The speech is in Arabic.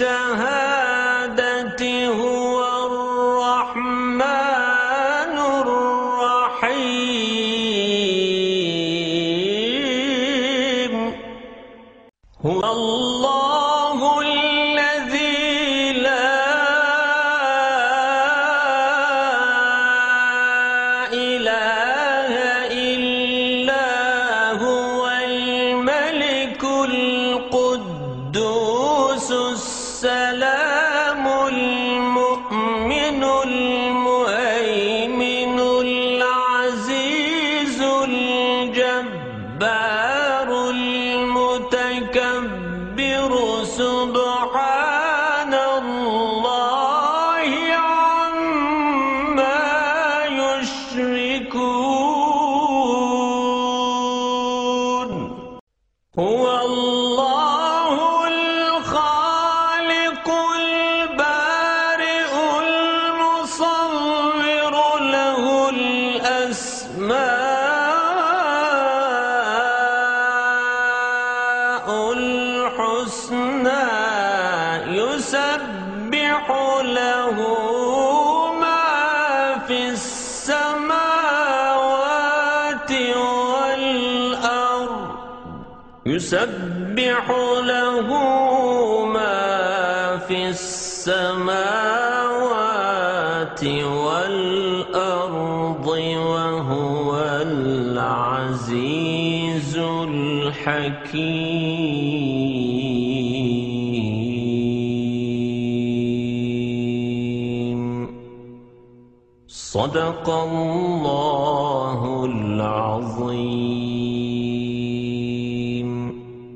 والشهادة هو الرحمن الرحيم. هو الله الذي لا إله إلا هو الملك القدوس. السلام المؤمن المهيمن العزيز الجبار المتكبر سبحان الله عما يشركون. هو الله الأسماء الحسنى يسبح له ما في السماوات والأرض. يسبح له ما في السماوات والأرض وهو العزيز الحكيم. صدق الله